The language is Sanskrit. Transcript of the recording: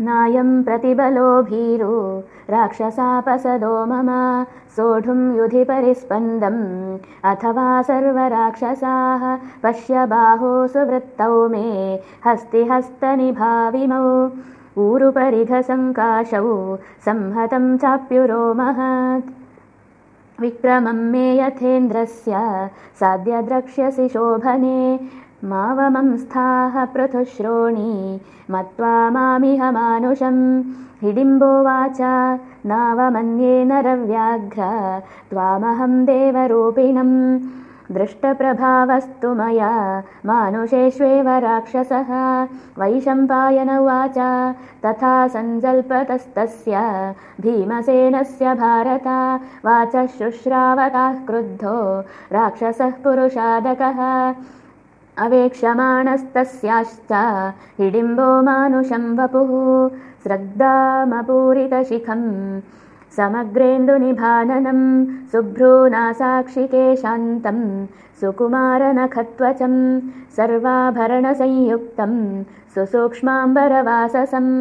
नायं प्रतिबलो भीरु राक्षसापसदो मम सोढुं युधि परिस्पन्दम्। अथवा सर्वराक्षसाः पश्य बाहो सुवृत्तौ मे हस्तिहस्तनिभाविमौ ऊरुपरिघसङ्काशौ संहतं चाप्युरो महत्। विक्रमं मे यथेन्द्रस्य साद्य द्रक्ष्यसि शोभने मावमंस्थाः पृथुश्रोणी मत्वा मामिह मानुषम्। हिडिम्बोवाच नावमन्ये नरव्याघ्र त्वामहं देवरूपिणम्। दृष्टप्रभावस्तु मया मानुषेष्वेव राक्षसः। वैशम्पायन उवाच तथा सञ्जल्पतस्तस्य भीमसेनस्य भारत। वाच शुश्रावताः क्रुद्धो राक्षसः पुरुषादकः अवेक्षमाणस्तस्याश्च हिडिम्बो मानुषं वपुः श्रद्धामपूरितशिखम् समग्रेन्दुनिभाननं शुभ्रूनासाक्षिके शान्तं सुकुमारनखत्वचं सर्वाभरणसंयुक्तं सुसूक्ष्माम्बरवाससम्